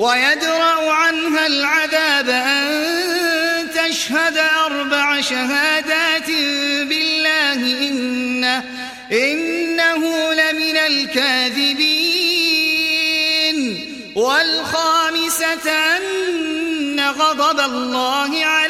ويدرأ عنها العذاب أن تشهد أربع شهادات بالله إنه, إنه لمن الكاذبين. والخامسة أن غضب الله عليها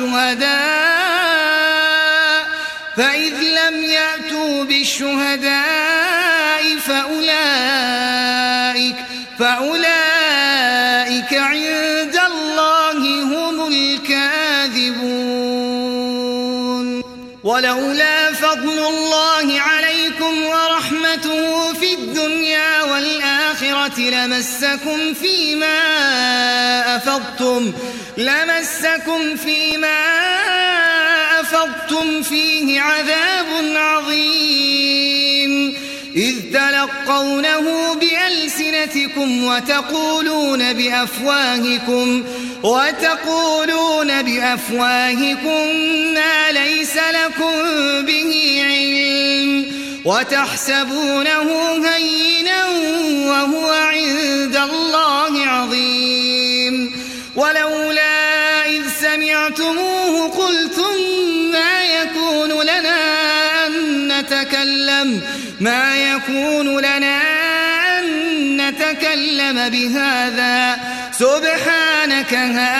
شهداء لمسكم فيما أفضتم لمسكم فيما أفضتم فيه عذاب عظيم. إذ تلقونه بألسنتكم وتقولون بأفواهكم وتقولون بأفواهكم ما ليس لكم به علم. وتحسبونه هينا وهو عند الله عظيم. ولولا إذ سمعتموه قلتم ما يكون لنا أن الأيام ما يكون لنا أن نتكلم بهذا. سبحانك هذا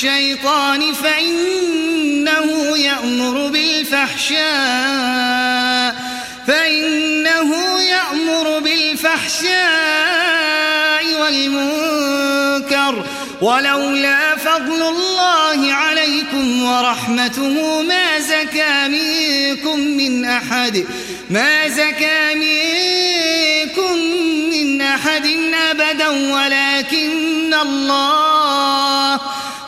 الشيطان فإنه يأمر بالفحشاء فإنه يأمر بالفحشاء والمنكر. ولولا فضل الله عليكم ورحمته ما زكى منكم من أحد ما زكى منكم من أحد أبدا ولكن الله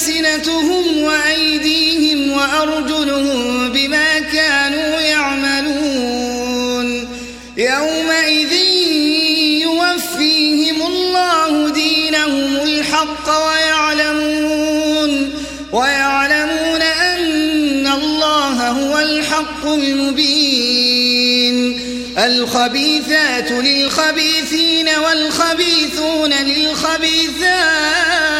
ألسنتهم وأيديهم وأرجلهم بما كانوا يعملون. يومئذ يوفيهم الله دينهم الحق ويعلمون ويعلمون أن الله هو الحق المبين. الخبيثات للخبيثين والخبيثون للخبيثات.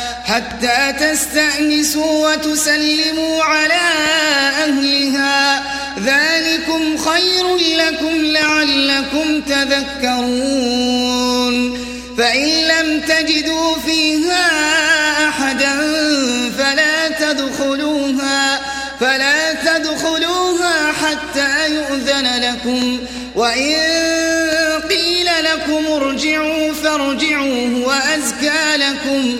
حتى تستأنسوا وتسلموا على أهلها. ذلكم خير لكم لعلكم تذكرون. فإن لم تجدوا فيها أحدا فلا تدخلوها فلا تدخلوها حتى يؤذن لكم. وإن قيل لكم ارجعوا فارجعوا هو أزكى لكم.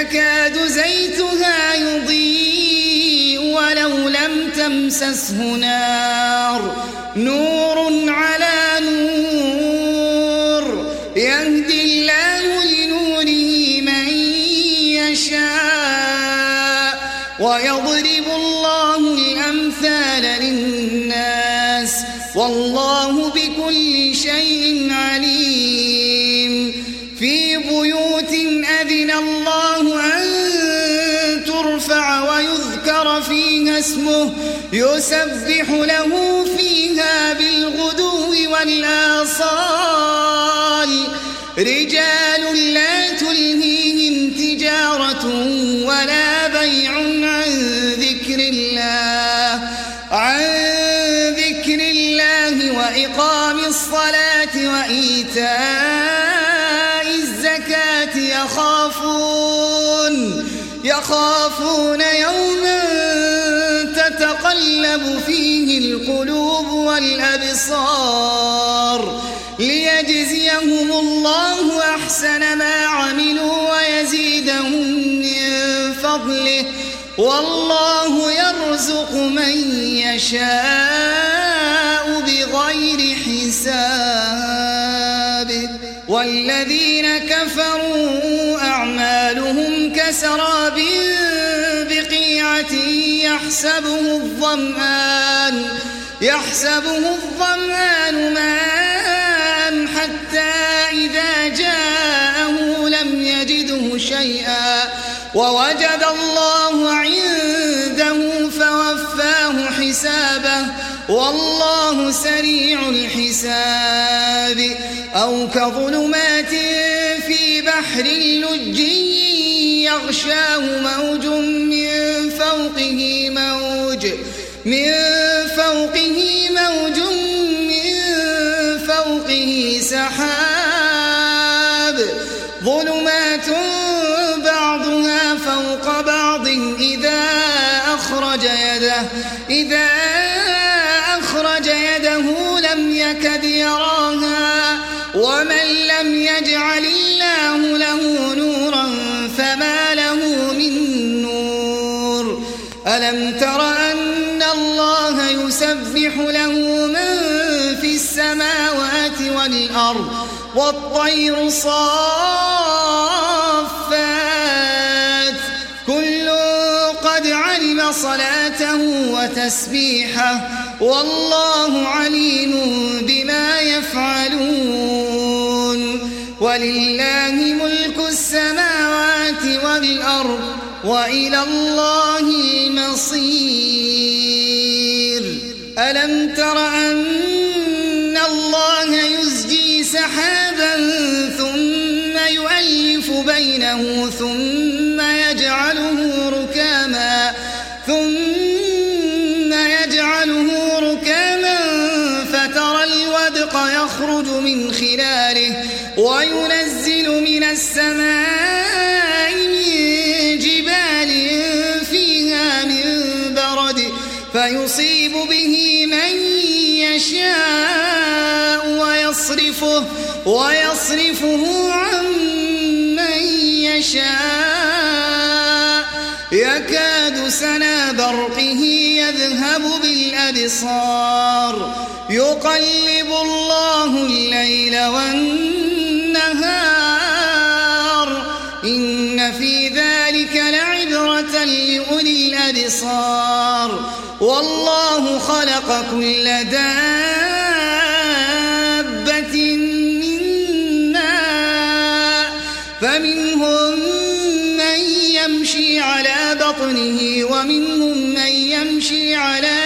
يكاد زيتها يضيء ولو لم تمسسه نار. نور يسبح له فيها بالغدو والآصال. رجال لا تلهيهم تجارة ولا بيع عن ذكر الله. عن ذكر الله وإقام الصلاة وإيتاء تتقلب فيه القلوب والأبصار ليجزيهم الله أحسن ما عملوا ويزيدهم من فضله والله يرزق من يشاء بغير حساب والذين كفروا أعمالهم كسراب يحسبه الظمآن يحسبه الظمآن ماء حتى إذا جاءه لم يجده شيئا. ووجد الله عنده فوفاه حسابه والله سريع الحساب. أو كظلمات في بحر لج يغشاه موج من فوقه موج من فوقه موج من فوقه سحاب. ظلمات بعضها فوق بعض إذا أخرج يده إذا أخرج يده لم يكد يراها ومن لم يجعل والطير صافات. كل قد علم صلاته وتسبيحه. والله عليم بما يفعلون. ولله ملك السماوات والأرض وإلى الله المصير. ألم تر أن الله يزجي سحابا بينه ثم يجعله ركاما ثم يجعله ركاما فترى الودق يخرج من خلاله وينزل من السماء بالأبصار يقلب الله الليل والنهار. إن في ذلك لعبرة لأولي الأبصار. والله خلق كل دابة من فمنهم من يمشي على بطنه ومنهم من يمشي على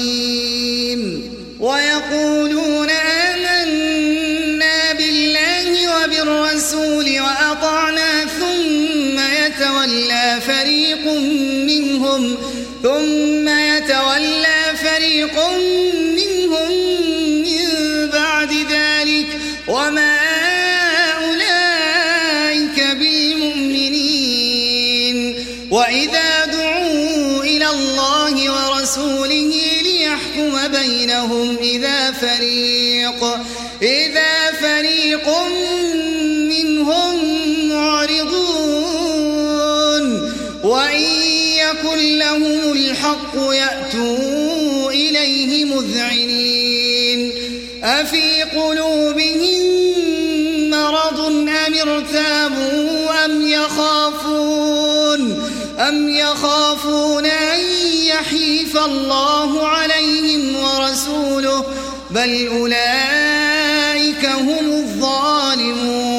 ارتابوا أم يخافون أم يخافون أن يحيف الله عليهم ورسوله بل أولئك هم الظالمون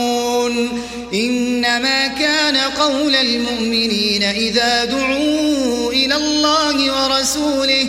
إنما كان قول المؤمنين إذا دعوا إلى الله ورسوله